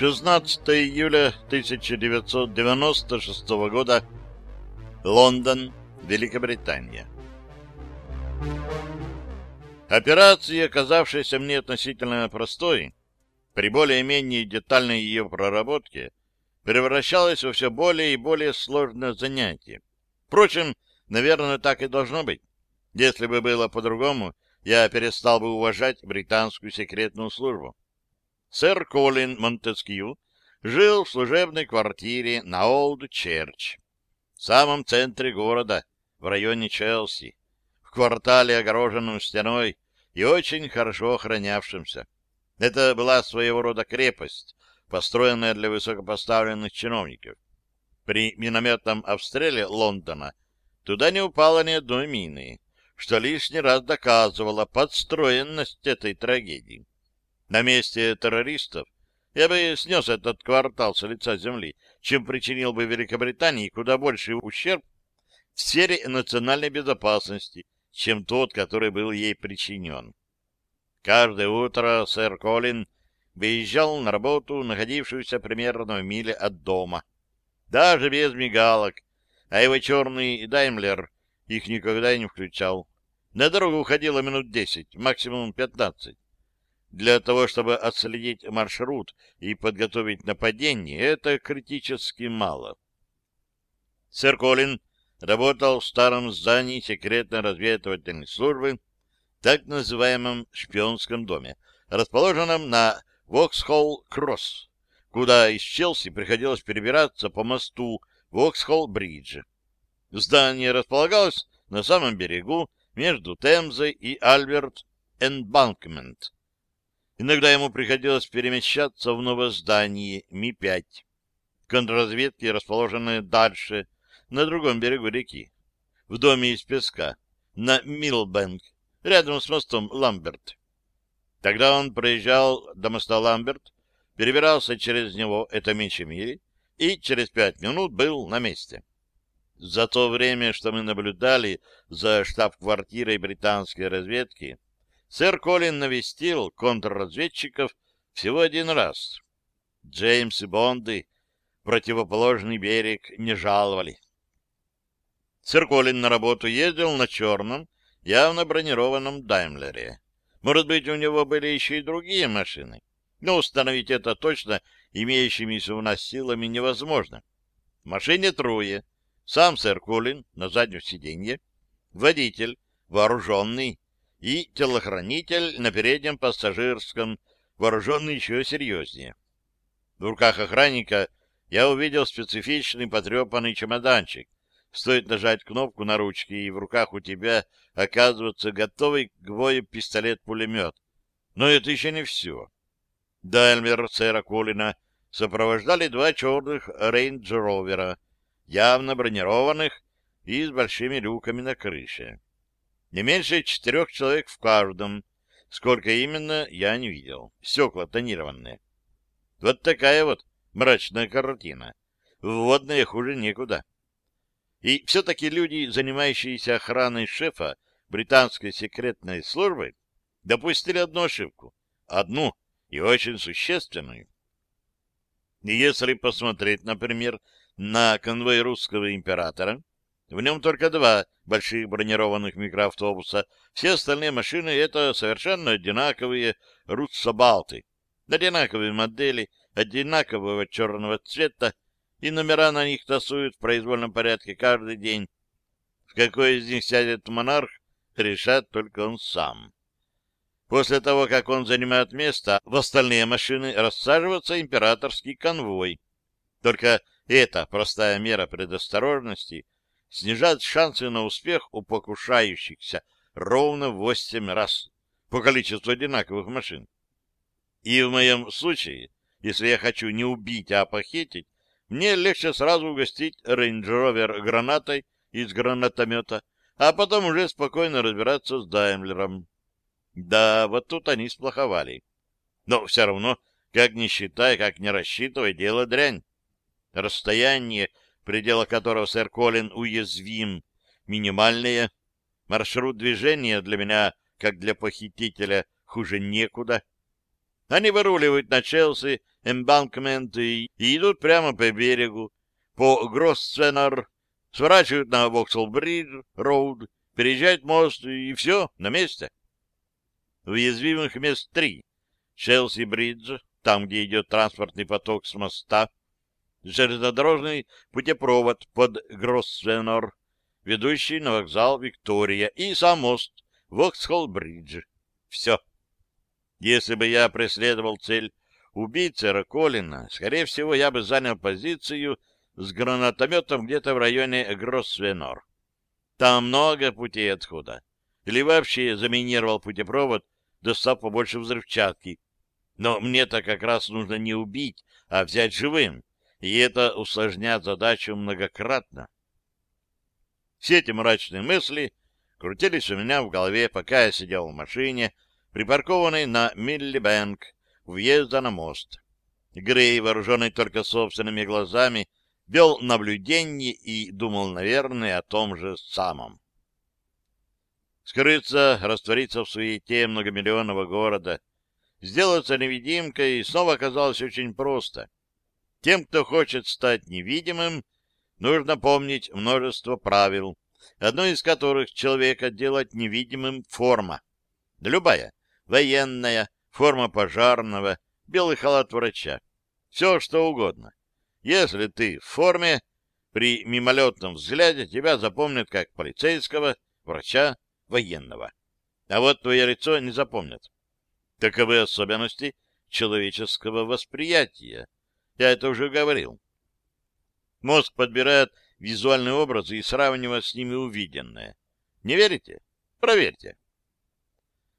16 июля 1996 года. Лондон, Великобритания. Операция, оказавшаяся мне относительно простой, при более-менее детальной ее проработке, превращалась во все более и более сложное занятие. Впрочем, наверное, так и должно быть. Если бы было по-другому, я перестал бы уважать британскую секретную службу. Сэр Колин Монтескью жил в служебной квартире на Олд-Черч, в самом центре города, в районе Челси, в квартале, огороженном стеной и очень хорошо охранявшимся. Это была своего рода крепость, построенная для высокопоставленных чиновников. При минометном обстреле Лондона туда не упало ни одной мины, что лишний раз доказывало подстроенность этой трагедии. На месте террористов я бы снес этот квартал с лица земли, чем причинил бы Великобритании куда больший ущерб в сфере национальной безопасности, чем тот, который был ей причинен. Каждое утро сэр Колин выезжал на работу, находившуюся примерно в миле от дома. Даже без мигалок, а его черный Даймлер их никогда не включал. На дорогу уходило минут десять, максимум пятнадцать. Для того, чтобы отследить маршрут и подготовить нападение, это критически мало. Сэр Колин работал в старом здании секретной разведывательной службы, так называемом шпионском доме, расположенном на Воксхолл-Кросс, куда из Челси приходилось перебираться по мосту Воксхолл-Бридж. Здание располагалось на самом берегу между Темзой и Альберт-Энбанкмент. Иногда ему приходилось перемещаться в новое здание Ми-5, контрразведки, расположенное дальше, на другом берегу реки, в доме из песка, на Милбэнк, рядом с мостом Ламберт. Тогда он проезжал до моста Ламберт, перебирался через него, это меньше мили, и через пять минут был на месте. За то время, что мы наблюдали за штаб-квартирой британской разведки, сэр Колин навестил контрразведчиков всего один раз. Джеймс и Бонды противоположный берег не жаловали. Сэр Колин на работу ездил на черном, явно бронированном Даймлере. Может быть, у него были еще и другие машины, но установить это точно имеющимися у нас силами невозможно. В машине трое — сам сэр Колин на заднем сиденье, водитель, вооруженный, и телохранитель на переднем пассажирском, вооруженный еще серьезнее. В руках охранника я увидел специфичный потрепанный чемоданчик. Стоит нажать кнопку на ручке, и в руках у тебя оказывается готовый к бою пистолет-пулемет. Но это еще не все. Даймлер сэра Колина сопровождали два черных рейндж-ровера — явно бронированных и с большими люками на крыше. Не меньше четырех человек в каждом. Сколько именно, я не видел. Стекла тонированные. Вот такая вот мрачная картина. Вводная хуже некуда. И все-таки люди, занимающиеся охраной шефа британской секретной службы, допустили одну ошибку. Одну и очень существенную. Если посмотреть, например, на конвой русского императора. В нем только два больших бронированных микроавтобуса. Все остальные машины — это совершенно одинаковые руссобалты. Одинаковые модели, одинакового черного цвета, и номера на них тасуют в произвольном порядке каждый день. В какой из них сядет монарх, решает только он сам. После того, как он занимает место, в остальные машины рассаживается императорский конвой. Только эта простая мера предосторожности снижает шансы на успех у покушающихся ровно в восемь раз по количеству одинаковых машин. И в моем случае, если я хочу не убить, а похитить, мне легче сразу угостить Range Rover гранатой из гранатомета, а потом уже спокойно разбираться с Даймлером. Да, вот тут они сплоховали. Но все равно, как ни считай, как не рассчитывай, дело дрянь. Расстояние, в пределах которого сэр Колин уязвим, минимальное. Маршрут движения для меня, как для похитителя, хуже некуда. Они выруливают на Челси, Эмбанкмент и идут прямо по берегу, по Гроссценар, сворачивают на Воксел-Бридж, Роуд, переезжают мост и все, на месте. Уязвимых мест три. Челси-Бридж, там, где идет транспортный поток с моста, железнодорожный путепровод под Гроссвенор, ведущий на вокзал Виктория, и сам мост Воксхолл-Бридж. Все. Если бы я преследовал цель убийцы Раколина, скорее всего, я бы занял позицию с гранатометом где-то в районе Гроссвенор. Там много путей отхода. Или вообще заминировал путепровод, достав побольше взрывчатки. Но мне-то как раз нужно не убить, а взять живым, и это усложняет задачу многократно. Все эти мрачные мысли крутились у меня в голове, пока я сидел в машине, припаркованной на Миллибэнк, въезда на мост. Грей, вооруженный только собственными глазами, вел наблюдение и думал, наверное, о том же самом. Скрыться, раствориться в суете многомиллионного города, сделаться невидимкой снова оказалось очень просто. Тем, кто хочет стать невидимым, нужно помнить множество правил, одно из которых человека делать невидимым форма. Любая, военная, форма пожарного, белый халат врача, все что угодно. Если ты в форме, при мимолетном взгляде тебя запомнят как полицейского, врача, военного. А вот твое лицо не запомнят. Таковы особенности человеческого восприятия. Я это уже говорил. Мозг подбирает визуальные образы и сравнивает с ними увиденное. Не верите? Проверьте.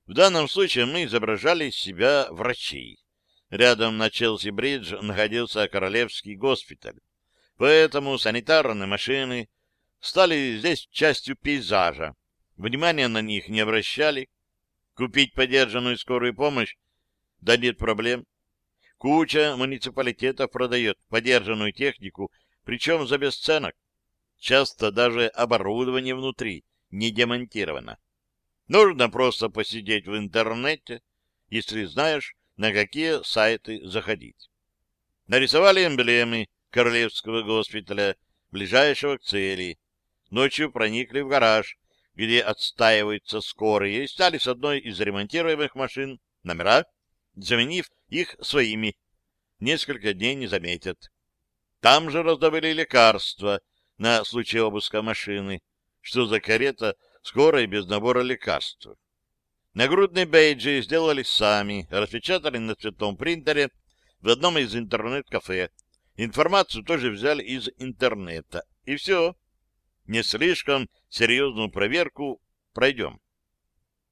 В данном случае мы изображали из себя врачей. Рядом на Челси-Бридж находился Королевский госпиталь. Поэтому санитарные машины стали здесь частью пейзажа. Внимания на них не обращали. Купить подержанную скорую помощь? Да нет проблем. Куча муниципалитетов продает подержанную технику, причем за бесценок. Часто даже оборудование внутри не демонтировано. Нужно просто посидеть в интернете, если знаешь, на какие сайты заходить. Нарисовали эмблемы Королевского госпиталя, ближайшего к цели. Ночью проникли в гараж, где отстаиваются скорые, и стали с одной из ремонтируемых машин номера, заменив их своими. Несколько дней не заметят. Там же раздобыли лекарства на случай обыска машины. Что за карета скорой без набора лекарств. Нагрудные бейджи сделали сами, распечатали на цветном принтере в одном из интернет-кафе. Информацию тоже взяли из интернета. И все. Не слишком серьезную проверку пройдем.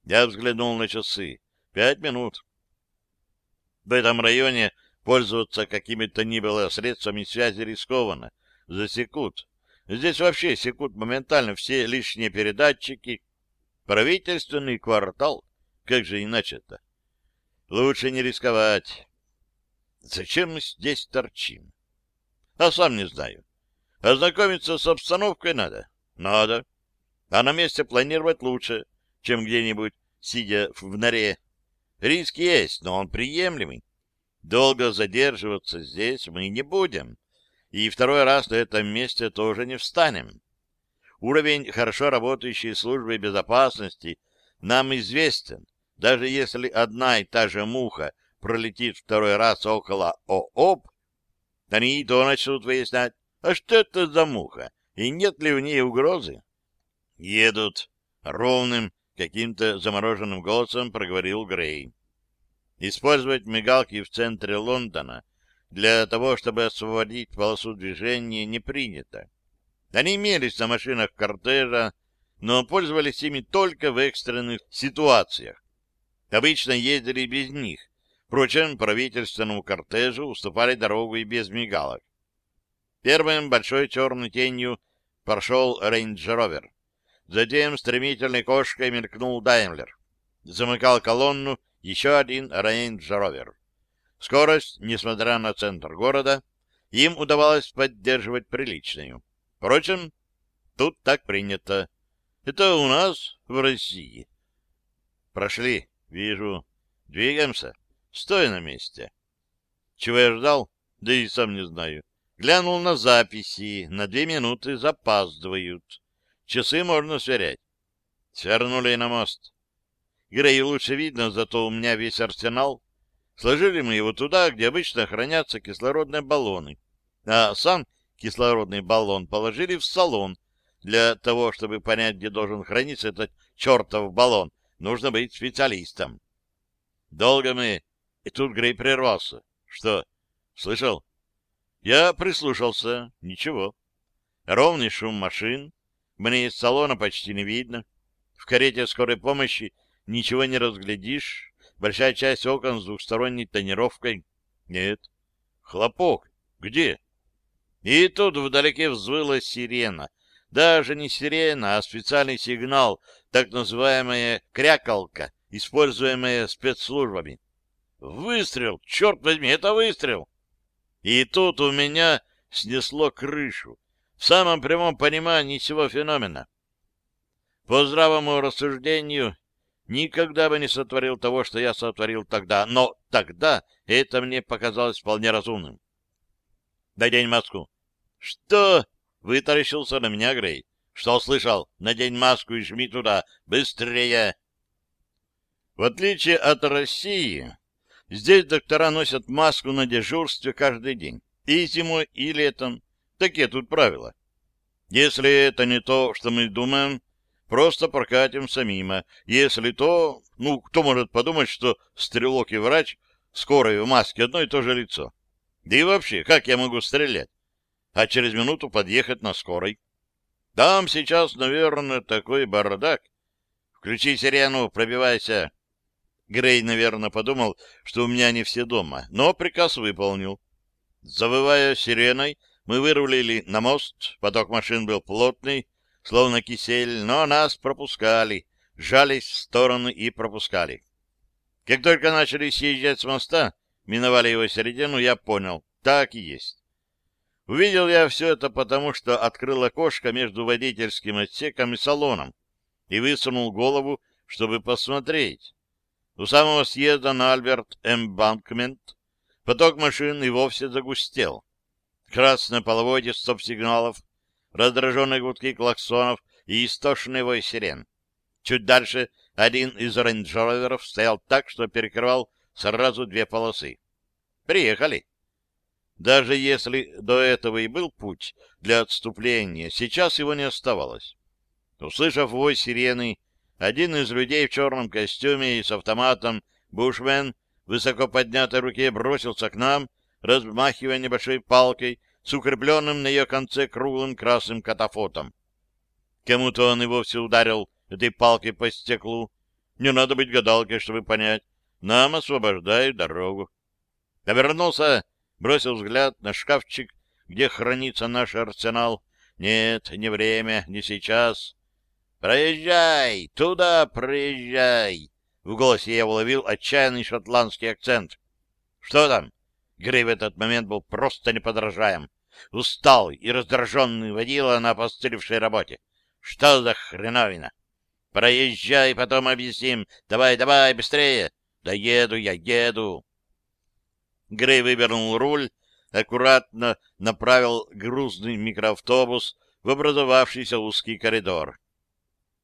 Я взглянул на часы. Пять минут. В этом районе пользоваться какими-то ни было средствами связи рискованно. Засекут. Здесь вообще секут моментально все лишние передатчики. Правительственный квартал. Как же иначе-то? Лучше не рисковать. Зачем мы здесь торчим? А сам не знаю. Ознакомиться с обстановкой надо? Надо. А на месте планировать лучше, чем где-нибудь, сидя в норе. Риск есть, но он приемлемый. Долго задерживаться здесь мы не будем и второй раз на этом месте тоже не встанем. Уровень хорошо работающей службы безопасности нам известен. Даже если одна и та же муха пролетит второй раз около ООП, они и то начнут выяснять, а что это за муха, и нет ли в ней угрозы. Едут ровным, каким-то замороженным голосом проговорил Грей. Использовать мигалки в центре Лондона для того, чтобы освободить полосу движения, не принято. Они имелись на машинах кортежа, но пользовались ими только в экстренных ситуациях. Обычно ездили без них. Впрочем, правительственному кортежу уступали дорогу и без мигалок. Первым большой черной тенью прошел Range Rover. Затем стремительной кошкой мелькнул Даймлер. Замыкал колонну еще один Range Rover. Скорость, несмотря на центр города, им удавалось поддерживать приличную. Впрочем, тут так принято. Это у нас в России. Прошли, вижу. Двигаемся. стоя на месте. Чего я ждал? Да и сам не знаю. Глянул на записи, на две минуты запаздывают. Часы можно сверять. Свернули на мост. Грей лучше видно, зато у меня весь арсенал. Сложили мы его туда, где обычно хранятся кислородные баллоны. А сам кислородный баллон положили в салон. Для того, чтобы понять, где должен храниться этот чертов баллон, нужно быть специалистом. Долго мы... И тут Грей прервался. Что? Слышал? Я прислушался. Ничего. Ровный шум машин. Мне из салона почти не видно. В карете скорой помощи ничего не разглядишь. Большая часть окон с двухсторонней тонировкой. Нет. Хлопок. Где? И тут вдалеке взвыла сирена. Даже не сирена, а специальный сигнал, так называемая крякалка, используемая спецслужбами. Выстрел! Черт возьми, это выстрел! И тут у меня снесло крышу. В самом прямом понимании всего феномена. По здравому рассуждению, никогда бы не сотворил того, что я сотворил тогда. Но тогда это мне показалось вполне разумным. Надень маску. Что? Вытаращился на меня Грей. Что слышал? Надень маску и жми туда. Быстрее! В отличие от России, здесь доктора носят маску на дежурстве каждый день. И зимой, и летом. Такие тут правила. Если это не то, что мы думаем, просто прокатимся мимо. Если то, ну, кто может подумать, что стрелок и врач скорой в маске одно и то же лицо? Да и вообще, как я могу стрелять? А через минуту подъехать на скорой. Там сейчас, наверное, такой бардак. Включи сирену, пробивайся. Грей, наверное, подумал, что у меня не все дома, но приказ выполнил. Завывая сиреной, мы вырулили на мост, поток машин был плотный, словно кисель, но нас пропускали, жались в стороны и пропускали. Как только начали съезжать с моста, миновали его середину, я понял, так и есть. Увидел я все это потому, что открыл окошко между водительским отсеком и салоном и высунул голову, чтобы посмотреть. У самого съезда на Альберт-Эмбанкмент поток машин и вовсе загустел. Красное половодье стоп-сигналов, раздраженные гудки клаксонов и истошный вой сирен. Чуть дальше один из рейндж стоял так, что перекрывал сразу две полосы. Приехали. Даже если до этого и был путь для отступления, сейчас его не оставалось. Услышав вой сирены, один из людей в черном костюме и с автоматом Бушмен высоко поднятой руке бросился к нам, размахивая небольшой палкой с укрепленным на ее конце круглым красным катафотом. Кому-то он и вовсе ударил этой палкой по стеклу. Не надо быть гадалкой, чтобы понять. Нам освобождают дорогу. Повернулся бросил взгляд на шкафчик, где хранится наш арсенал. Нет, не время, не сейчас. «Проезжай! Туда проезжай!» В голосе я уловил отчаянный шотландский акцент. «Что там?» Грей в этот момент был просто неподражаем. Усталый и раздраженный водила на опостылевшей работе. «Что за хреновина?» «Проезжай, потом объясним. Давай, давай, быстрее!» «Да еду я, еду!» Грей вывернул руль, аккуратно направил грузный микроавтобус в образовавшийся узкий коридор.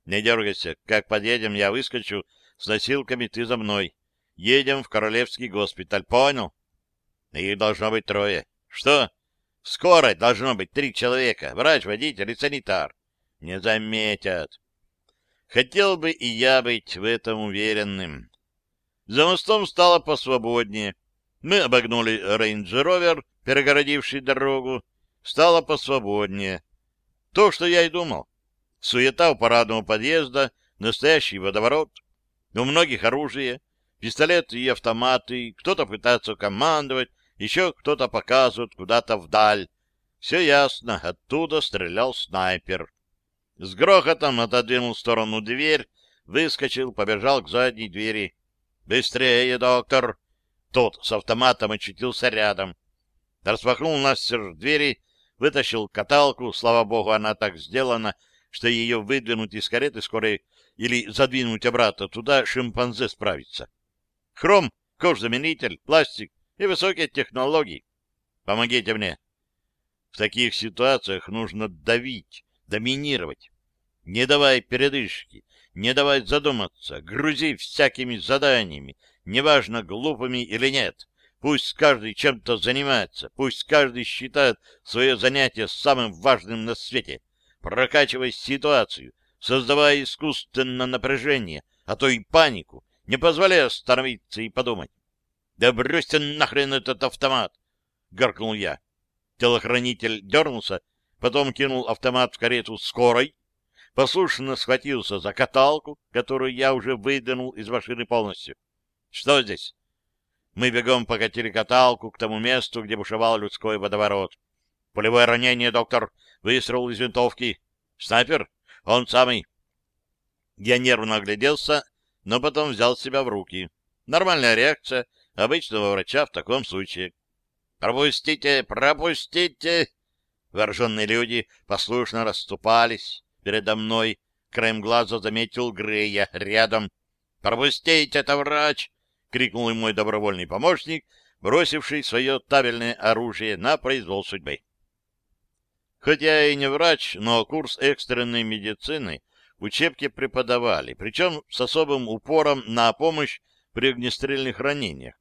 «Не дергайся. Как подъедем, я выскочу. С носилками ты за мной. Едем в Королевский госпиталь. Понял?» «Их должно быть трое». «Что?» «В скорой должно быть три человека. Врач, водитель и санитар». «Не заметят». Хотел бы и я быть в этом уверенным. За мостом стало посвободнее. Мы обогнули Range Rover, перегородивший дорогу. Стало посвободнее. То, что я и думал. Суета у парадного подъезда, настоящий водоворот. У многих оружие, пистолеты и автоматы. Кто-то пытается командовать, еще кто-то показывает куда-то вдаль. Все ясно, оттуда стрелял снайпер. С грохотом отодвинул в сторону дверь, выскочил, побежал к задней двери. «Быстрее, доктор!» Тот с автоматом очутился рядом. Распахнул настежь двери, вытащил каталку. Слава богу, она так сделана, что ее выдвинуть из кареты скорее или задвинуть обратно туда шимпанзе справится. Хром кожзаменитель, пластик и высокие технологии. Помогите мне. В таких ситуациях нужно давить, доминировать. Не давай передышки, не давай задуматься, грузи всякими заданиями, неважно, глупыми или нет. Пусть каждый чем-то занимается, пусть каждый считает свое занятие самым важным на свете, прокачивая ситуацию, создавая искусственно напряжение, а то и панику, не позволяя остановиться и подумать. «Да бросьте нахрен этот автомат!» — гаркнул я. Телохранитель дернулся, потом кинул автомат в карету скорой, послушно схватился за каталку, которую я уже выдвинул из машины полностью. «Что здесь?» Мы бегом покатили каталку к тому месту, где бушевал людской водоворот. «Пулевое ранение, доктор!» Выстрел из винтовки. «Снайпер? Он самый!» Я нервно огляделся, но потом взял себя в руки. Нормальная реакция обычного врача в таком случае. «Пропустите! Пропустите!» Вооруженные люди послушно расступались передо мной. Краем глаза заметил Грея рядом. «Пропустите, это врач!» — крикнул мой добровольный помощник, бросивший свое табельное оружие на произвол судьбы. Хотя и не врач, но курс экстренной медицины в учебке преподавали, причем с особым упором на помощь при огнестрельных ранениях.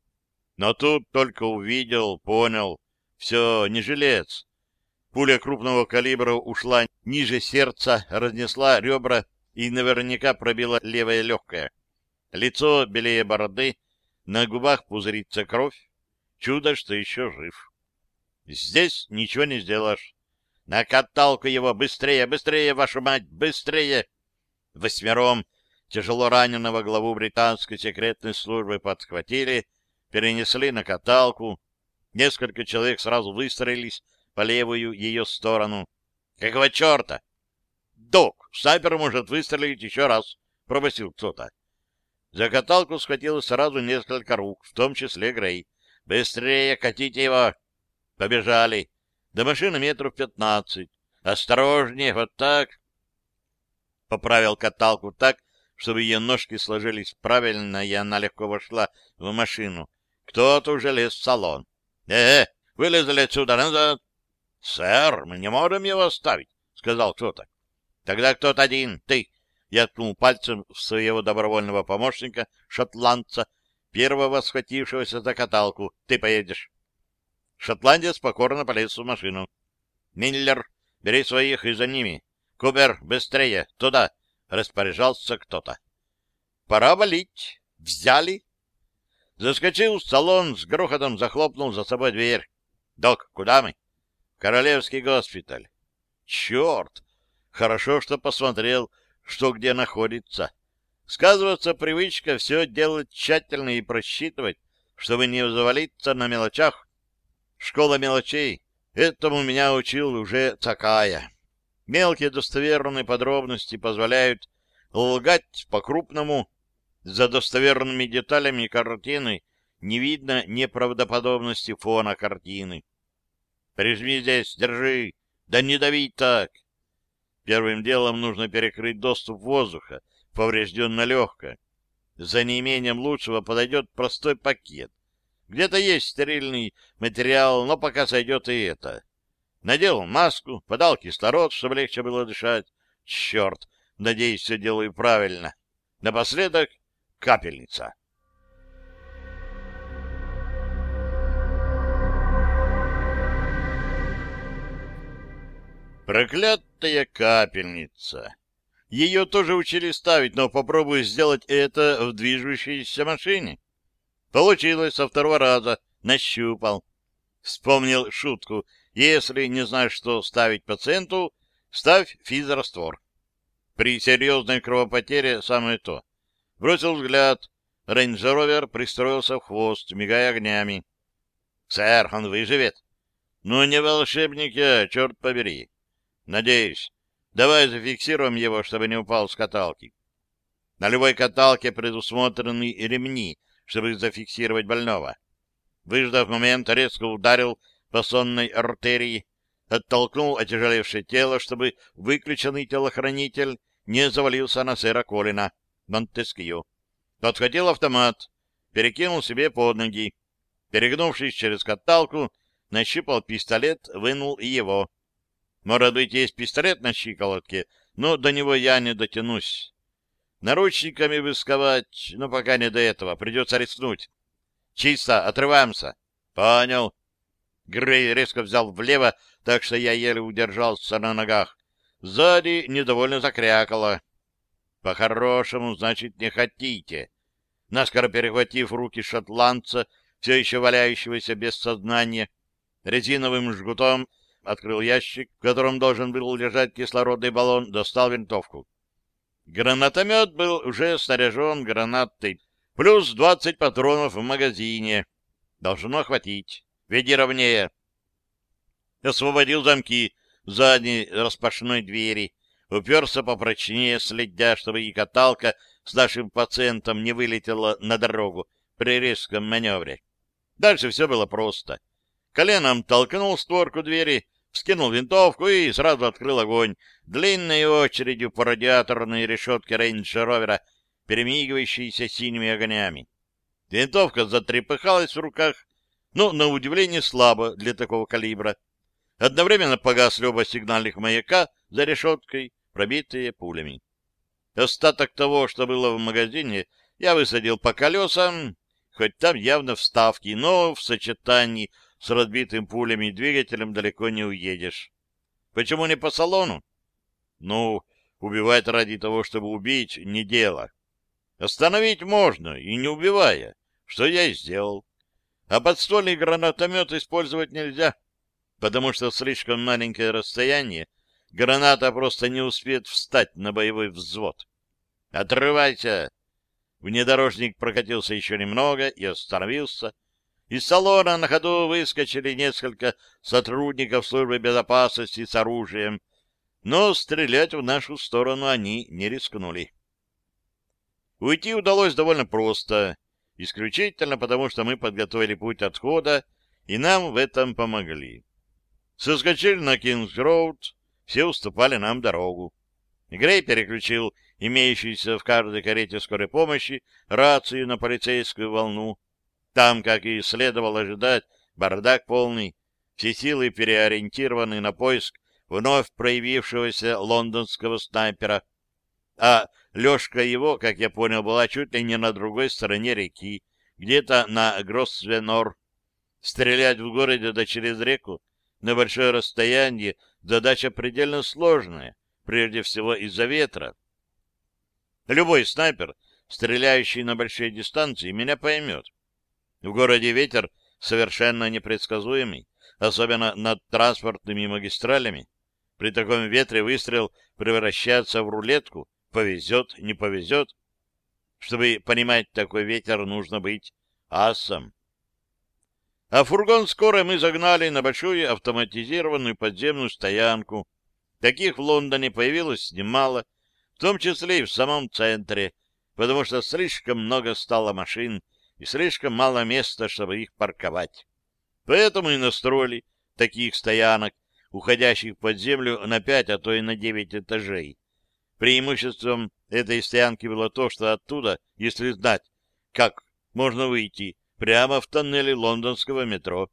Но тут только увидел, понял, все, не жилец. Пуля крупного калибра ушла ниже сердца, разнесла ребра и наверняка пробила левое легкое. Лицо белее бороды, на губах пузырится кровь. Чудо, что еще жив. Здесь ничего не сделаешь. На каталку его! Быстрее, быстрее, вашу мать, быстрее! Восьмером тяжело раненого главу британской секретной службы подхватили, перенесли на каталку. Несколько человек сразу выстроились по левую ее сторону. «Какого черта?» «Док, снайпер может выстрелить еще раз», — пробасил кто-то. За каталку схватилось сразу несколько рук, в том числе Грей. «Быстрее катите его!» Побежали. До машины метров пятнадцать. «Осторожнее, вот так!» Поправил каталку так, чтобы ее ножки сложились правильно, и она легко вошла в машину. Кто-то уже лез в салон. «Э, -э вылезли отсюда назад!» «Сэр, мы не можем его оставить», — сказал кто-то. «Тогда кто-то один, ты!» Я ткнул пальцем в своего добровольного помощника, шотландца, первого схватившегося за каталку. «Ты поедешь». Шотландец покорно полез в машину. «Миллер, бери своих и за ними. Кубер, быстрее, туда!» — распоряжался кто-то. «Пора валить. Взяли?» Заскочил в салон, с грохотом захлопнул за собой дверь. «Док, куда мы?» «Королевский госпиталь». «Черт! Хорошо, что посмотрел, что где находится. Сказывается привычка все делать тщательно и просчитывать, чтобы не завалиться на мелочах. Школа мелочей. Этому меня учил уже такая. Мелкие достоверные подробности позволяют лгать по-крупному за достоверными деталями картины не видно неправдоподобности фона картины. «Прижми здесь, держи! Да не дави так!» Первым делом нужно перекрыть доступ воздуха, поврежденно легкое. За неимением лучшего подойдет простой пакет. Где-то есть стерильный материал, но пока сойдет и это. Надел маску, подал кислород, чтобы легче было дышать. Черт, надеюсь, все делаю правильно. Напоследок капельница. Проклятая капельница. Ее тоже учили ставить, но попробую сделать это в движущейся машине. Получилось со второго раза. Нащупал. Вспомнил шутку. Если не знаешь, что ставить пациенту, ставь физраствор. При серьезной кровопотере самое то. Бросил взгляд. Рейндж-ровер пристроился в хвост, мигая огнями. «Сэр, он выживет?» «Ну, не волшебник я, черт побери!» «Надеюсь. Давай зафиксируем его, чтобы не упал с каталки». На любой каталке предусмотрены ремни, чтобы зафиксировать больного. Выждав момент, резко ударил по сонной артерии, оттолкнул отяжелевшее тело, чтобы выключенный телохранитель не завалился на сэра Колина. Монтескью. Подхватил автомат. перекинул себе под ноги. Перегнувшись через каталку, нащупал пистолет, вынул его. Может быть, есть пистолет на щиколотке, но до него я не дотянусь. Наручниками высковать, но пока не до этого, придется рискнуть. Чисто, отрываемся. Понял. Грей резко взял влево, так что я еле удержался на ногах. Сзади недовольно закрякало. По-хорошему, значит, не хотите. Наскоро перехватив руки шотландца, все еще валяющегося без сознания, резиновым жгутом открыл ящик, в котором должен был лежать кислородный баллон, достал винтовку. Гранатомет был уже снаряжен гранатой, плюс двадцать патронов в магазине. Должно хватить. Веди ровнее. Освободил замки задней распашной двери, уперся попрочнее, следя, чтобы и каталка с нашим пациентом не вылетела на дорогу при резком маневре. Дальше все было просто. Коленом толкнул створку двери, вскинул винтовку и сразу открыл огонь длинной очередью по радиаторной решетке рейндж-ровера, перемигивающейся синими огнями. Винтовка затрепыхалась в руках, но, на удивление, слабо для такого калибра. Одновременно погасли оба сигнальных маяка за решеткой, пробитые пулями. Остаток того, что было в магазине, я высадил по колесам, хоть там явно вставки, но в сочетании с разбитым пулями и двигателем далеко не уедешь. Почему не по салону? Ну, убивать ради того, чтобы убить, не дело. Остановить можно, и не убивая, что я и сделал. А подствольный гранатомет использовать нельзя, потому что слишком маленькое расстояние, граната просто не успеет встать на боевой взвод. «Отрывайся!» Внедорожник прокатился еще немного и остановился, из салона на ходу выскочили несколько сотрудников службы безопасности с оружием, но стрелять в нашу сторону они не рискнули. Уйти удалось довольно просто, исключительно потому, что мы подготовили путь отхода, и нам в этом помогли. Соскочили на Кингс-Роуд, все уступали нам дорогу. Грей переключил имеющуюся в каждой карете скорой помощи рацию на полицейскую волну, там, как и следовало ожидать, бардак полный, все силы переориентированы на поиск вновь проявившегося лондонского снайпера. А Лешка его, как я понял, была чуть ли не на другой стороне реки, где-то на Гроссвенор. Стрелять в городе да через реку на большое расстояние задача предельно сложная, прежде всего из-за ветра. Любой снайпер, стреляющий на большие дистанции, меня поймет. В городе ветер совершенно непредсказуемый, особенно над транспортными магистралями. При таком ветре выстрел превращается в рулетку, повезет, не повезет. Чтобы понимать такой ветер, нужно быть асом. А фургон скоро мы загнали на большую автоматизированную подземную стоянку. Таких в Лондоне появилось немало, в том числе и в самом центре, потому что слишком много стало машин, и слишком мало места, чтобы их парковать. Поэтому и настроили таких стоянок, уходящих под землю на пять, а то и на девять этажей. Преимуществом этой стоянки было то, что оттуда, если знать, как можно выйти, прямо в тоннеле лондонского метро.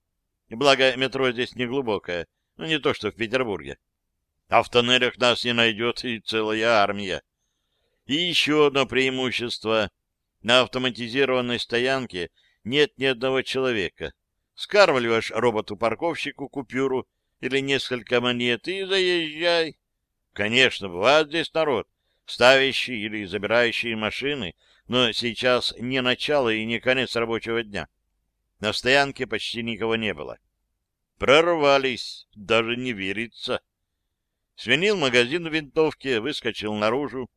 Благо, метро здесь не глубокое, но не то, что в Петербурге. А в тоннелях нас не найдет и целая армия. И еще одно преимущество на автоматизированной стоянке нет ни одного человека. Скармливаешь роботу-парковщику купюру или несколько монет и заезжай. Конечно, бывает здесь народ, ставящий или забирающий машины, но сейчас не начало и не конец рабочего дня. На стоянке почти никого не было. Прорвались, даже не верится. Свинил магазин в винтовке, выскочил наружу.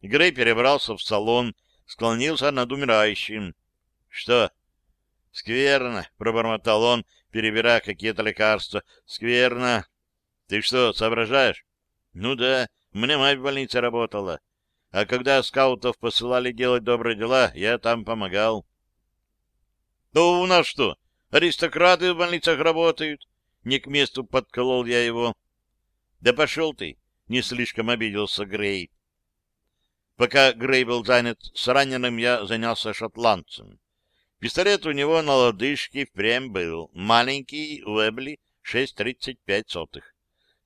Грей перебрался в салон, склонился над умирающим. — Что? — Скверно, — пробормотал он, перебирая какие-то лекарства. — Скверно. — Ты что, соображаешь? — Ну да, меня мать в больнице работала. А когда скаутов посылали делать добрые дела, я там помогал. — Ну у нас что, аристократы в больницах работают? Не к месту подколол я его. — Да пошел ты! — не слишком обиделся Грей. Пока Грей был занят с раненым, я занялся шотландцем. Пистолет у него на лодыжке впрямь был. Маленький Уэбли 6,35.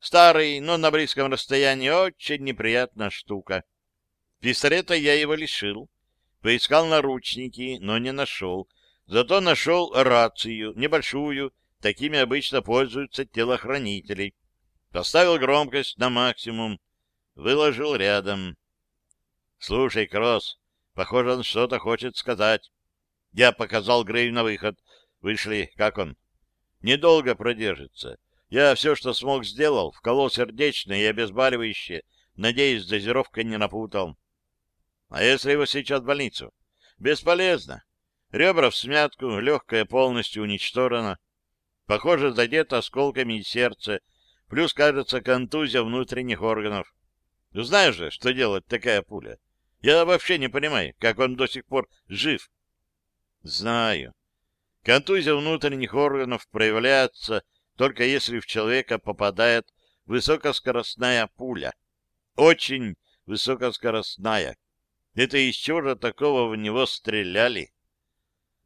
Старый, но на близком расстоянии очень неприятная штука. Пистолета я его лишил. Поискал наручники, но не нашел. Зато нашел рацию, небольшую, такими обычно пользуются телохранители. Поставил громкость на максимум, выложил рядом. — Слушай, Кросс, похоже, он что-то хочет сказать. Я показал Грею на выход. Вышли. Как он? Недолго продержится. Я все, что смог, сделал. Вколол сердечное и обезболивающее. Надеюсь, дозировкой не напутал. А если его сейчас в больницу? Бесполезно. Ребра в смятку, легкое полностью уничтожено. Похоже, задето осколками сердца, плюс, кажется, контузия внутренних органов. Знаешь же, что делает такая пуля? Я вообще не понимаю, как он до сих пор жив. Знаю. Контузия внутренних органов проявляется только если в человека попадает высокоскоростная пуля. Очень высокоскоростная. Это из чего же такого в него стреляли?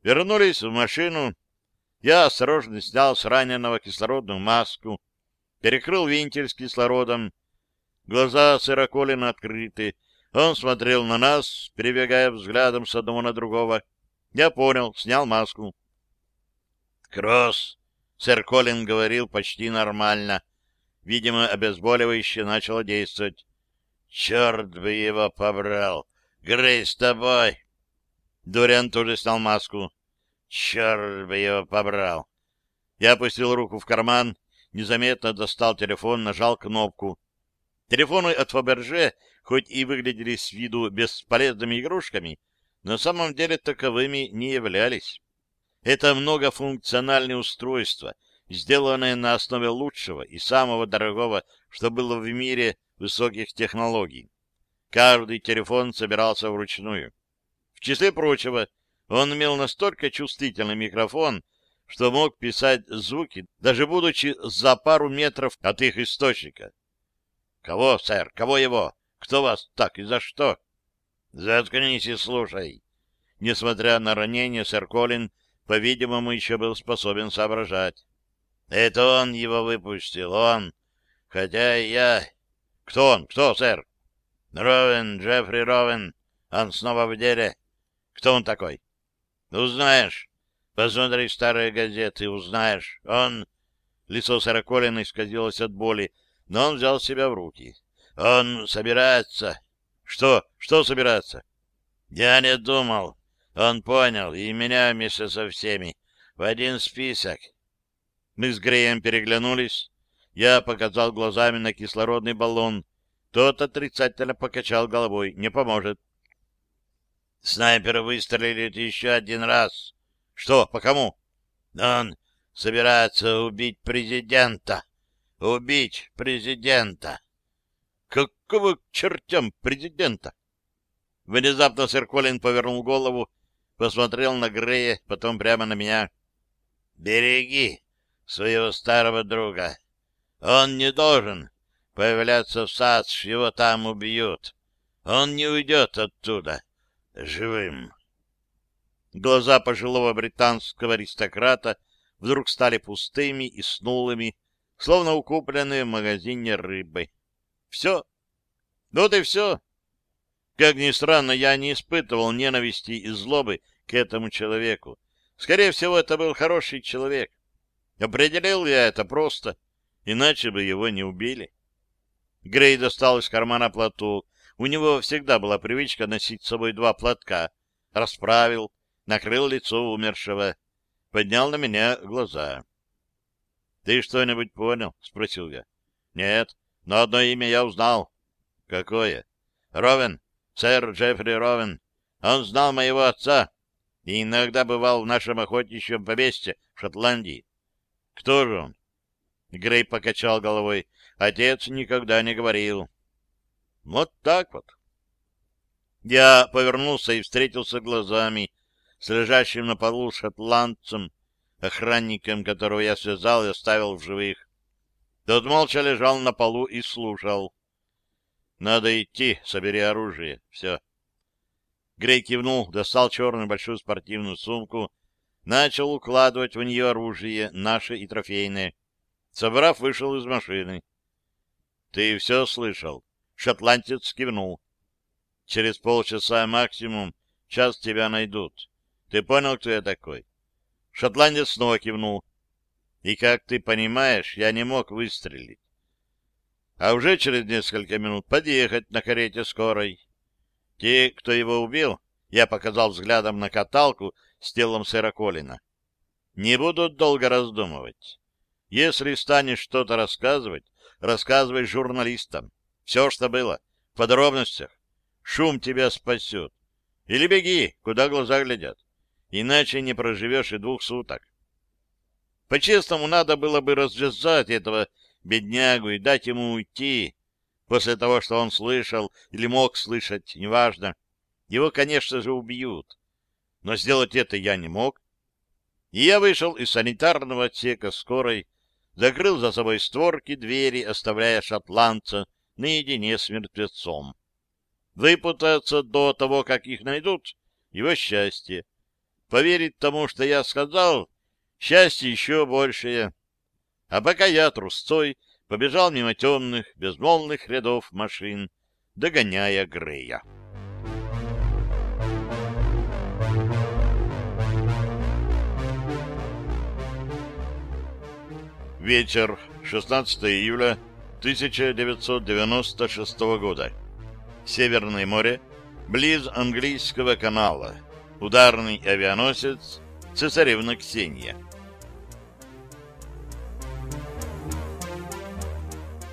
Вернулись в машину. Я осторожно снял с раненого кислородную маску, перекрыл вентиль с кислородом. Глаза Сыроколина открыты. Он смотрел на нас, перебегая взглядом с одного на другого. Я понял, снял маску. «Кросс!» — сэр Колин говорил почти нормально. Видимо, обезболивающее начало действовать. «Черт бы его побрал! Грей с тобой!» Дориан тоже снял маску. «Черт бы его побрал!» Я опустил руку в карман, незаметно достал телефон, нажал кнопку. Телефоны от Фаберже, хоть и выглядели с виду бесполезными игрушками, на самом деле таковыми не являлись. Это многофункциональное устройство, сделанное на основе лучшего и самого дорогого, что было в мире высоких технологий. Каждый телефон собирался вручную. В числе прочего, он имел настолько чувствительный микрофон, что мог писать звуки, даже будучи за пару метров от их источника. — Кого, сэр? Кого его? Кто вас так и за что? Заткнись и слушай. Несмотря на ранение, сэр Колин, по-видимому, еще был способен соображать. Это он его выпустил, он. Хотя я... Кто он? Кто, сэр? Ровен, Джеффри Ровен. Он снова в деле. Кто он такой? Узнаешь. Посмотри старые газеты, узнаешь. Он... Лицо сэра Колина исказилось от боли, но он взял себя в руки. Он собирается что? Что собираться? Я не думал. Он понял, и меня вместе со всеми. В один список. Мы с Греем переглянулись. Я показал глазами на кислородный баллон. Тот отрицательно покачал головой. Не поможет. Снайперы выстрелит еще один раз. Что? По кому? Он собирается убить президента. Убить президента. Какого к чертям президента? Внезапно сэр Колин повернул голову, посмотрел на Грея, потом прямо на меня. «Береги своего старого друга. Он не должен появляться в сад, его там убьют. Он не уйдет оттуда живым». Глаза пожилого британского аристократа вдруг стали пустыми и снулыми, словно укупленные в магазине рыбы. Все. Вот и все. Как ни странно, я не испытывал ненависти и злобы к этому человеку. Скорее всего, это был хороший человек. Определил я это просто, иначе бы его не убили. Грей достал из кармана платок. У него всегда была привычка носить с собой два платка. Расправил, накрыл лицо умершего. Поднял на меня глаза. — Ты что-нибудь понял? — спросил я. — Нет. Но одно имя я узнал. Какое? Ровен, сэр Джеффри Ровен. Он знал моего отца и иногда бывал в нашем охотничьем поместье в Шотландии. Кто же он? Грей покачал головой. Отец никогда не говорил. Вот так вот. Я повернулся и встретился глазами с лежащим на полу шотландцем, охранником, которого я связал и оставил в живых. Тот молча лежал на полу и слушал. «Надо идти, собери оружие. Все». Грей кивнул, достал черную большую спортивную сумку, начал укладывать в нее оружие, наше и трофейное. Собрав, вышел из машины. — Ты все слышал? Шотландец кивнул. — Через полчаса максимум час тебя найдут. Ты понял, кто я такой? Шотландец снова кивнул. — И как ты понимаешь, я не мог выстрелить. А уже через несколько минут подъехать на карете скорой. Те, кто его убил, я показал взглядом на каталку с телом сэра Колина. Не будут долго раздумывать. Если станешь что-то рассказывать, рассказывай журналистам. Все, что было, в подробностях. Шум тебя спасет. Или беги, куда глаза глядят. Иначе не проживешь и двух суток. По-честному, надо было бы развязать этого беднягу и дать ему уйти. После того, что он слышал или мог слышать, неважно. Его, конечно же, убьют. Но сделать это я не мог. И я вышел из санитарного отсека скорой, закрыл за собой створки двери, оставляя шотландца наедине с мертвецом. Выпутаться до того, как их найдут, его счастье. Поверить тому, что я сказал, счастье еще большее. А пока я трусцой побежал мимо темных, безмолвных рядов машин, догоняя Грея. Вечер, 16 июля 1996 года. Северное море, близ английского канала. Ударный авианосец «Цесаревна Ксения».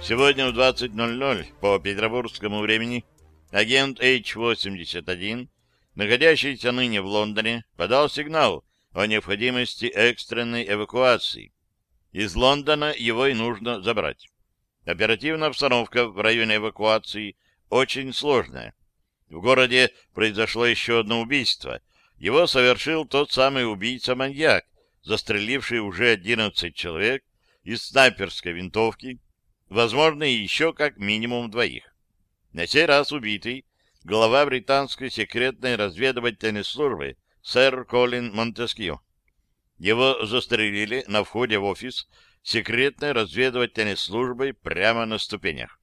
Сегодня в 20.00 по петербургскому времени агент H-81, находящийся ныне в Лондоне, подал сигнал о необходимости экстренной эвакуации. Из Лондона его и нужно забрать. Оперативная обстановка в районе эвакуации очень сложная. В городе произошло еще одно убийство. Его совершил тот самый убийца-маньяк, застреливший уже 11 человек из снайперской винтовки, возможно, еще как минимум двоих. На сей раз убитый глава британской секретной разведывательной службы сэр Колин Монтескью. Его застрелили на входе в офис секретной разведывательной службы прямо на ступенях.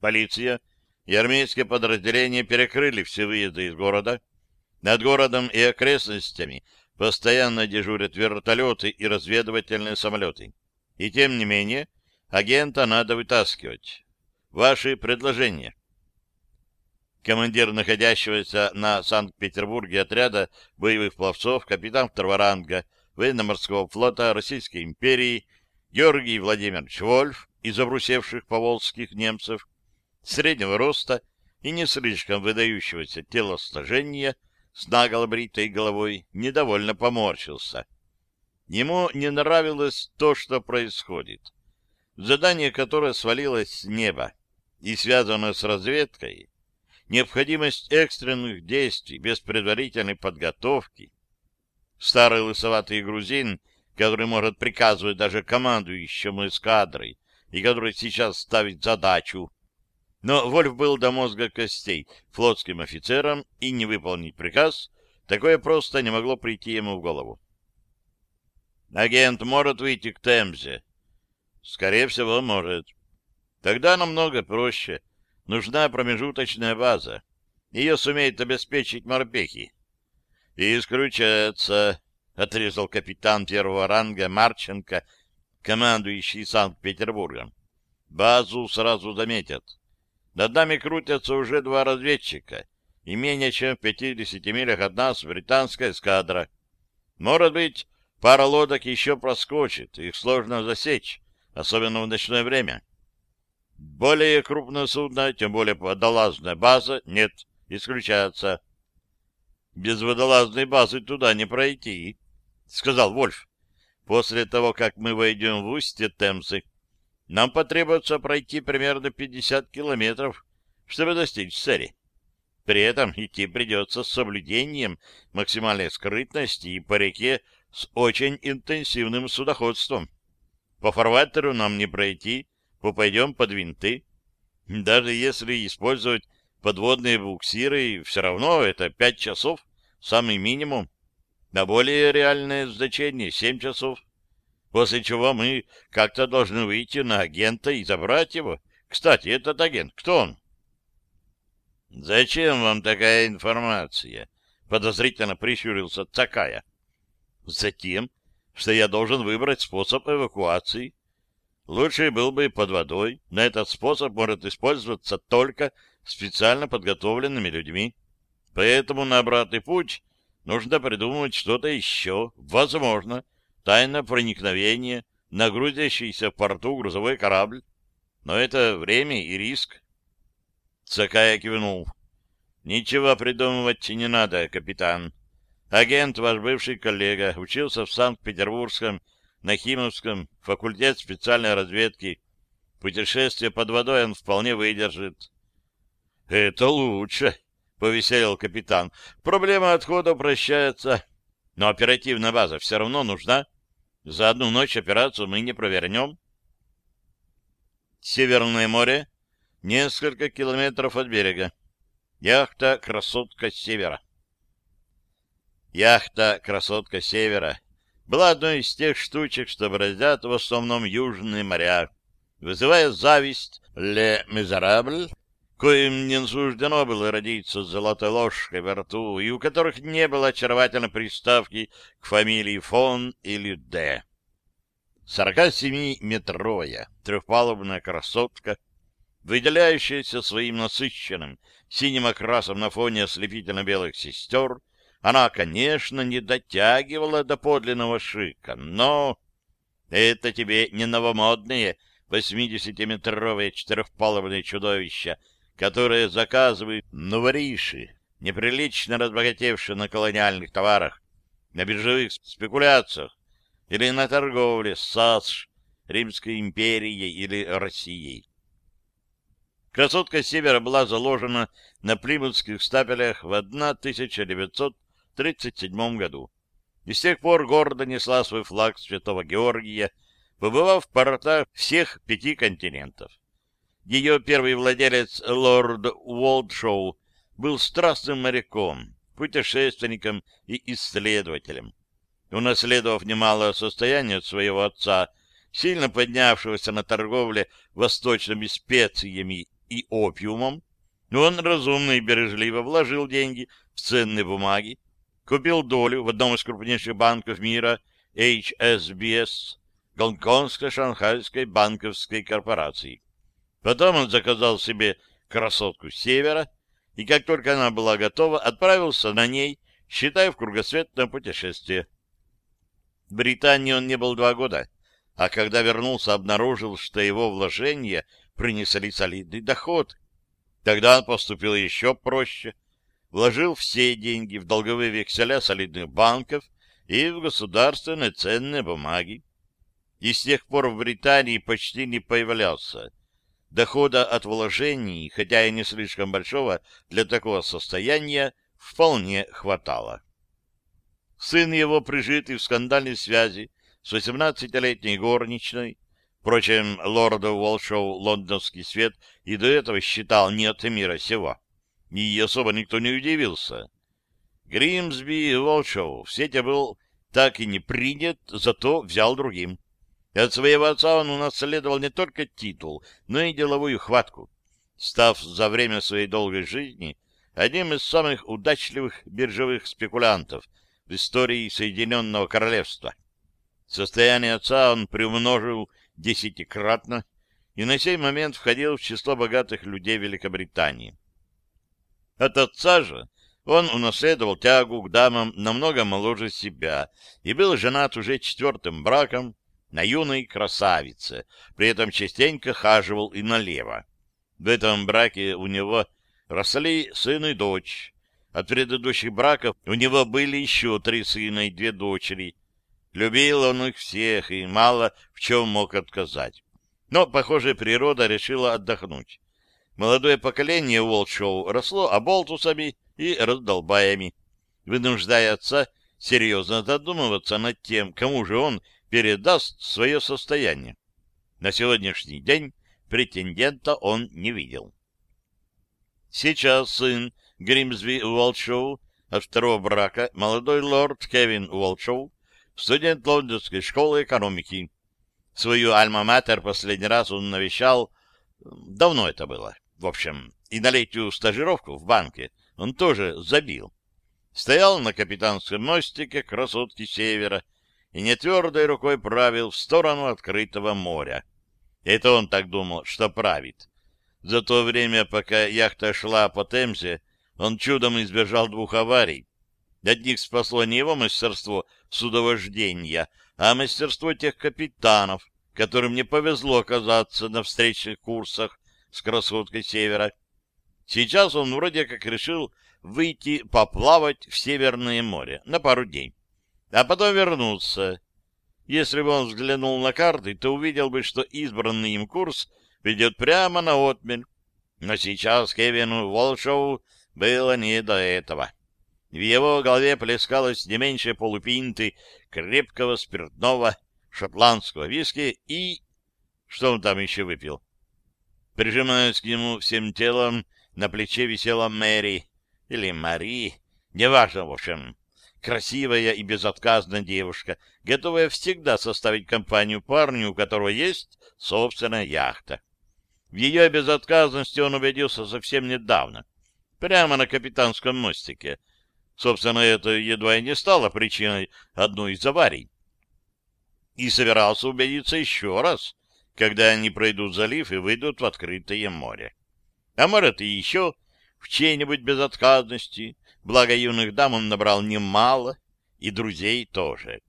Полиция и армейские подразделения перекрыли все выезды из города. Над городом и окрестностями постоянно дежурят вертолеты и разведывательные самолеты. И тем не менее, Агента надо вытаскивать. Ваши предложения. Командир находящегося на Санкт-Петербурге отряда боевых пловцов, капитан второго ранга военно-морского флота Российской империи Георгий Владимирович Вольф из обрусевших поволжских немцев, среднего роста и не слишком выдающегося телосложения, с наголобритой головой, недовольно поморщился. Ему не нравилось то, что происходит задание которое свалилось с неба и связано с разведкой, необходимость экстренных действий без предварительной подготовки. Старый лысоватый грузин, который может приказывать даже командующему эскадрой и который сейчас ставит задачу. Но Вольф был до мозга костей флотским офицером, и не выполнить приказ такое просто не могло прийти ему в голову. Агент может выйти к Темзе, Скорее всего, может. Тогда намного проще. Нужна промежуточная база. Ее сумеет обеспечить морпехи. «Исключается», — отрезал капитан первого ранга Марченко, командующий Санкт-Петербургом. «Базу сразу заметят. Над нами крутятся уже два разведчика, и менее чем в 50 милях от нас британская эскадра. Может быть, пара лодок еще проскочит, их сложно засечь, особенно в ночное время. Более крупное судно, тем более водолазная база, нет, исключается. Без водолазной базы туда не пройти, сказал Вольф. После того, как мы войдем в устье Темсы, нам потребуется пройти примерно 50 километров, чтобы достичь цели. При этом идти придется с соблюдением максимальной скрытности и по реке с очень интенсивным судоходством. По фарватеру нам не пройти, попадем под винты. Даже если использовать подводные буксиры, все равно это пять часов, самый минимум. на более реальное значение — семь часов. После чего мы как-то должны выйти на агента и забрать его. Кстати, этот агент, кто он? «Зачем вам такая информация?» — подозрительно прищурился Цакая. «Затем, что я должен выбрать способ эвакуации. Лучше был бы под водой, но этот способ может использоваться только специально подготовленными людьми. Поэтому на обратный путь нужно придумать что-то еще, возможно, тайное проникновение на грузящийся в порту грузовой корабль. Но это время и риск. Цакая кивнул. «Ничего придумывать не надо, капитан. Агент, ваш бывший коллега, учился в Санкт-Петербургском, на Химовском, факультет специальной разведки. Путешествие под водой он вполне выдержит». «Это лучше», — повеселил капитан. «Проблема отхода прощается, но оперативная база все равно нужна. За одну ночь операцию мы не провернем». Северное море, несколько километров от берега. Яхта «Красотка Севера». Яхта «Красотка Севера» была одной из тех штучек, что бороздят в основном южные моря, вызывая зависть «Ле Мизерабль», коим не суждено было родиться с золотой ложкой во рту, и у которых не было очаровательной приставки к фамилии фон или Д. 47-метровая трехпалубная красотка, выделяющаяся своим насыщенным синим окрасом на фоне ослепительно-белых сестер, она, конечно, не дотягивала до подлинного шика, но это тебе не новомодные 80-метровые четырехпалубные чудовища, которые заказывают новориши, неприлично разбогатевшие на колониальных товарах, на биржевых спекуляциях или на торговле с САСШ, Римской империей или Россией. Красотка Севера была заложена на плимутских стапелях в 1937 году. И с тех пор гордо несла свой флаг Святого Георгия, побывав в портах всех пяти континентов. Ее первый владелец, лорд Уолдшоу, был страстным моряком, путешественником и исследователем. Унаследовав немало состояния от своего отца, сильно поднявшегося на торговле восточными специями и опиумом, он разумно и бережливо вложил деньги в ценные бумаги, купил долю в одном из крупнейших банков мира HSBS, Гонконгско-Шанхайской банковской корпорации. Потом он заказал себе красотку севера, и как только она была готова, отправился на ней, считая в кругосветное путешествие. В Британии он не был два года, а когда вернулся, обнаружил, что его вложения принесли солидный доход. Тогда он поступил еще проще. Вложил все деньги в долговые векселя солидных банков и в государственные ценные бумаги. И с тех пор в Британии почти не появлялся. Дохода от вложений, хотя и не слишком большого для такого состояния, вполне хватало. Сын его, прижитый в скандальной связи с 18-летней горничной, впрочем, лорда Уолшоу лондонский свет и до этого считал не от мира сего, и особо никто не удивился. Гримсби и Уолшоу в свете был так и не принят, зато взял другим. От своего отца он унаследовал не только титул, но и деловую хватку, став за время своей долгой жизни одним из самых удачливых биржевых спекулянтов — в истории Соединенного Королевства. Состояние отца он приумножил десятикратно и на сей момент входил в число богатых людей Великобритании. От отца же он унаследовал тягу к дамам намного моложе себя и был женат уже четвертым браком на юной красавице, при этом частенько хаживал и налево. В этом браке у него росли сын и дочь, от предыдущих браков у него были еще три сына и две дочери. Любил он их всех и мало в чем мог отказать. Но, похоже, природа решила отдохнуть. Молодое поколение Уолтшоу росло оболтусами и раздолбаями, вынуждая отца серьезно задумываться над тем, кому же он передаст свое состояние. На сегодняшний день претендента он не видел. Сейчас сын Гримсби Уолтшоу от второго брака молодой лорд Кевин Уолшоу, студент Лондонской школы экономики. Свою альма-матер последний раз он навещал... Давно это было. В общем, и на летнюю стажировку в банке он тоже забил. Стоял на капитанском мостике красотки севера и нетвердой рукой правил в сторону открытого моря. Это он так думал, что правит. За то время, пока яхта шла по Темзе, он чудом избежал двух аварий. От них спасло не его мастерство судовождения, а мастерство тех капитанов, которым не повезло оказаться на встречных курсах с красоткой севера. Сейчас он вроде как решил выйти поплавать в Северное море на пару дней, а потом вернуться. Если бы он взглянул на карты, то увидел бы, что избранный им курс ведет прямо на отмель. Но сейчас Кевину Волшоу было не до этого. В его голове плескалось не меньше полупинты крепкого спиртного шотландского виски и... Что он там еще выпил? Прижимаясь к нему всем телом, на плече висела Мэри или Мари, неважно, в общем, красивая и безотказная девушка, готовая всегда составить компанию парню, у которого есть собственная яхта. В ее безотказности он убедился совсем недавно, прямо на капитанском мостике. Собственно, это едва и не стало причиной одной из аварий. И собирался убедиться еще раз, когда они пройдут залив и выйдут в открытое море. А может, и еще в чьей-нибудь безотказности, благо юных дам он набрал немало, и друзей тоже.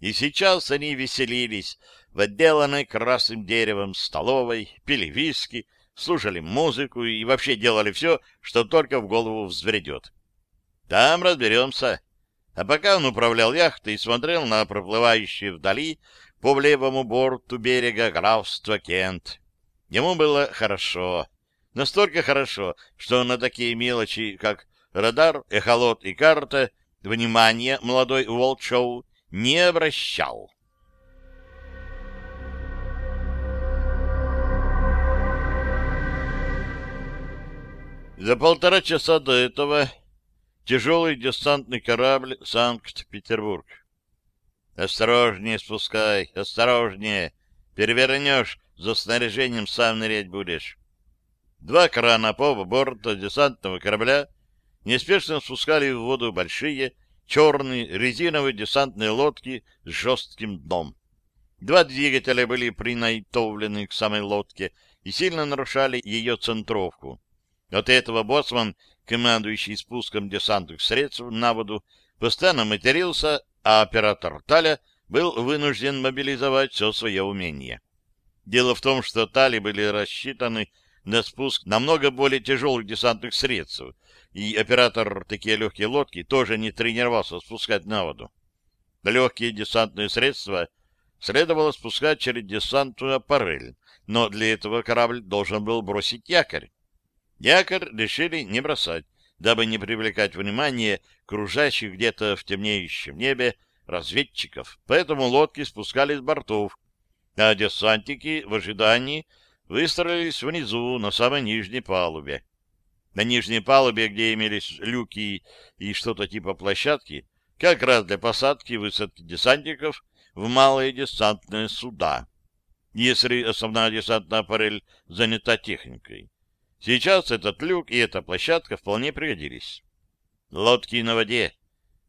И сейчас они веселились в отделанной красным деревом столовой, пили виски, слушали музыку и вообще делали все, что только в голову взбредет. Там разберемся. А пока он управлял яхтой и смотрел на проплывающие вдали по левому борту берега графства Кент. Ему было хорошо. Настолько хорошо, что на такие мелочи, как радар, эхолот и карта, внимание молодой Уолтшоу не обращал. За полтора часа до этого тяжелый десантный корабль Санкт-Петербург. «Осторожнее спускай, осторожнее! Перевернешь, за снаряжением сам нырять будешь». Два крана по борта десантного корабля неспешно спускали в воду большие черные резиновые десантные лодки с жестким дном. Два двигателя были принайтовлены к самой лодке и сильно нарушали ее центровку. От этого боцман, командующий спуском десантных средств на воду, постоянно матерился, а оператор Таля был вынужден мобилизовать все свое умение. Дело в том, что Тали были рассчитаны на спуск намного более тяжелых десантных средств, и оператор такие легкие лодки тоже не тренировался спускать на воду. Легкие десантные средства следовало спускать через десантную аппарель, но для этого корабль должен был бросить якорь. Якорь решили не бросать, дабы не привлекать внимание кружащих где-то в темнеющем небе разведчиков, поэтому лодки спускались с бортов, а десантники в ожидании выстроились внизу, на самой нижней палубе. На нижней палубе, где имелись люки и что-то типа площадки, как раз для посадки и высадки десантников в малые десантные суда, если основная десантная аппарель занята техникой. Сейчас этот люк и эта площадка вполне пригодились. Лодки на воде.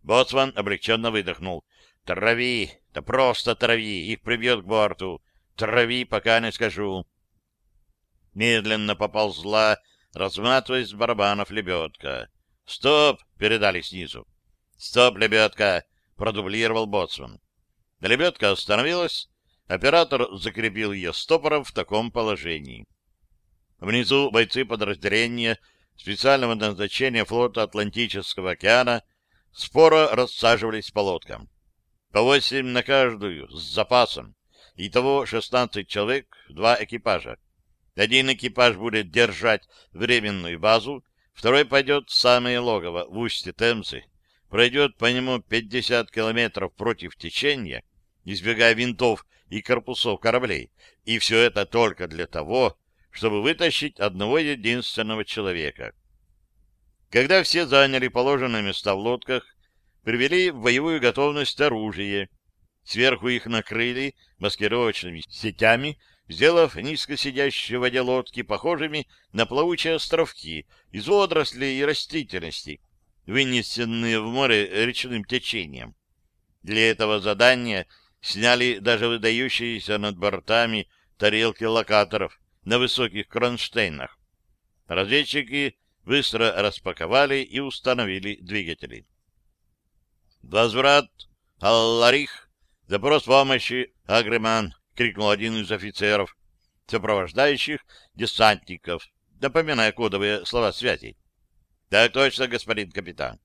Боцман облегченно выдохнул. Трави, да просто трави, их прибьет к борту. Трави, пока не скажу медленно поползла, разматываясь с барабанов лебедка. «Стоп!» — передали снизу. «Стоп, лебедка!» — продублировал боцман. Лебедка остановилась, оператор закрепил ее стопором в таком положении. Внизу бойцы подразделения специального назначения флота Атлантического океана споро рассаживались по лодкам. По восемь на каждую, с запасом. Итого шестнадцать человек, два экипажа. Один экипаж будет держать временную базу, второй пойдет в самое логово, в устье Темзы, пройдет по нему 50 километров против течения, избегая винтов и корпусов кораблей, и все это только для того, чтобы вытащить одного единственного человека. Когда все заняли положенные места в лодках, привели в боевую готовность оружие. Сверху их накрыли маскировочными сетями, сделав низко сидящие в воде лодки похожими на плавучие островки из водорослей и растительности, вынесенные в море речным течением. Для этого задания сняли даже выдающиеся над бортами тарелки локаторов на высоких кронштейнах. Разведчики быстро распаковали и установили двигатели. «Возврат! Алларих! Запрос помощи! Агреман!» — крикнул один из офицеров, сопровождающих десантников, напоминая кодовые слова связи. Так точно, господин капитан.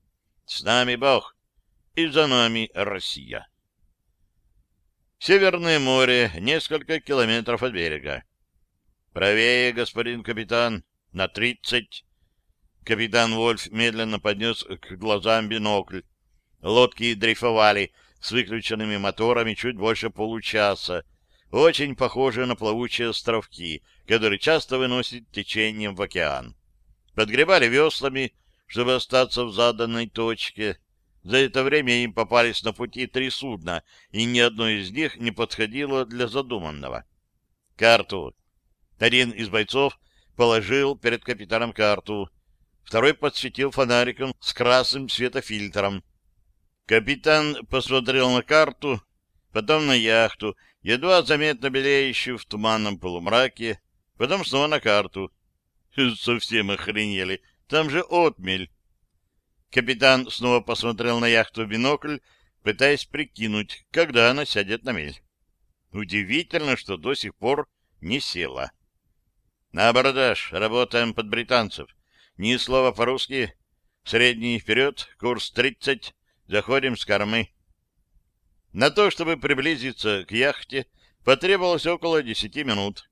С нами Бог, и за нами Россия. Северное море, несколько километров от берега. Правее, господин капитан, на тридцать. Капитан Вольф медленно поднес к глазам бинокль. Лодки дрейфовали с выключенными моторами чуть больше получаса, очень похожие на плавучие островки, которые часто выносят течением в океан. Подгребали веслами, чтобы остаться в заданной точке. За это время им попались на пути три судна, и ни одно из них не подходило для задуманного. Карту. Один из бойцов положил перед капитаном карту, второй подсветил фонариком с красным светофильтром. Капитан посмотрел на карту, потом на яхту едва заметно белеющую в туманном полумраке, потом снова на карту. Совсем охренели, там же отмель. Капитан снова посмотрел на яхту в бинокль, пытаясь прикинуть, когда она сядет на мель. Удивительно, что до сих пор не села. На абордаж, работаем под британцев. Ни слова по-русски. Средний вперед, курс 30, заходим с кормы. На то, чтобы приблизиться к яхте, потребовалось около десяти минут.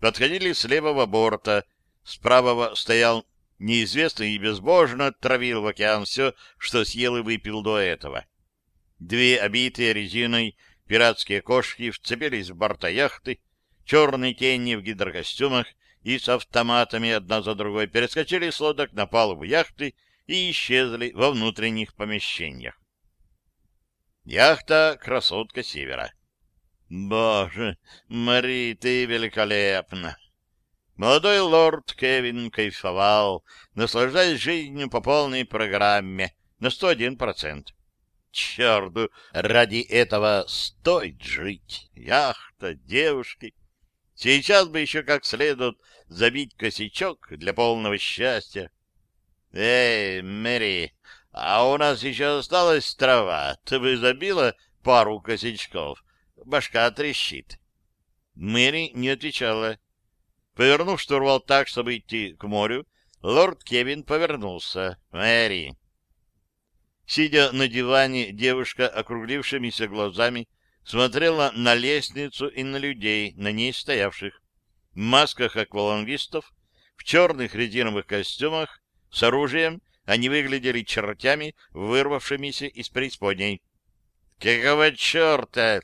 Подходили с левого борта, с правого стоял неизвестный и безбожно травил в океан все, что съел и выпил до этого. Две обитые резиной пиратские кошки вцепились в борта яхты, черные тени в гидрокостюмах и с автоматами одна за другой перескочили с лодок на палубу яхты и исчезли во внутренних помещениях. Яхта «Красотка Севера». Боже, Мари, ты великолепна! Молодой лорд Кевин кайфовал, наслаждаясь жизнью по полной программе на 101%. Черт, ради этого стоит жить. Яхта, девушки. Сейчас бы еще как следует забить косячок для полного счастья. Эй, Мэри, а у нас еще осталась трава. Ты бы забила пару косячков. Башка трещит. Мэри не отвечала. Повернув штурвал так, чтобы идти к морю, лорд Кевин повернулся. Мэри. Сидя на диване, девушка, округлившимися глазами, смотрела на лестницу и на людей, на ней стоявших. В масках аквалангистов, в черных резиновых костюмах, с оружием они выглядели чертями, вырвавшимися из преисподней. «Какого черта?»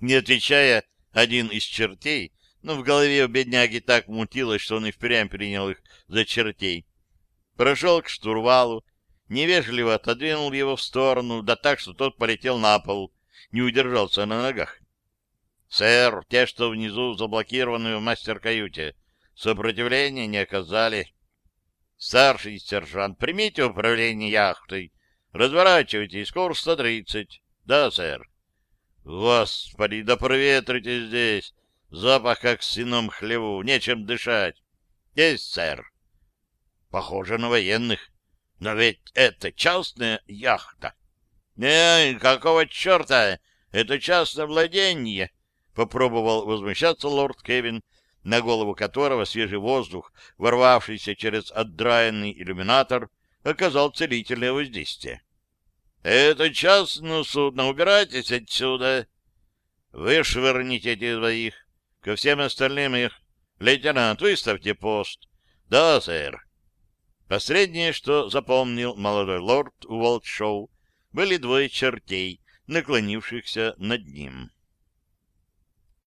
Не отвечая, один из чертей, но в голове у бедняги так мутилось, что он и впрямь принял их за чертей, прошел к штурвалу, невежливо отодвинул его в сторону, да так, что тот полетел на пол, не удержался на ногах. «Сэр, те, что внизу заблокированы в мастер-каюте, сопротивления не оказали». Старший сержант, примите управление яхтой. Разворачивайтесь, курс 130. Да, сэр. Господи, да проветрите здесь. Запах, как в сыном хлеву. Нечем дышать. Есть, сэр. Похоже на военных. Но ведь это частная яхта. Не, какого черта? Это частное владение. Попробовал возмущаться лорд Кевин, на голову которого свежий воздух, ворвавшийся через отдраенный иллюминатор, оказал целительное воздействие. — Это частное судно, убирайтесь отсюда! Вышвырните этих двоих, ко всем остальным их. Лейтенант, выставьте пост. — Да, сэр. Последнее, что запомнил молодой лорд Уолтшоу, были двое чертей, наклонившихся над ним.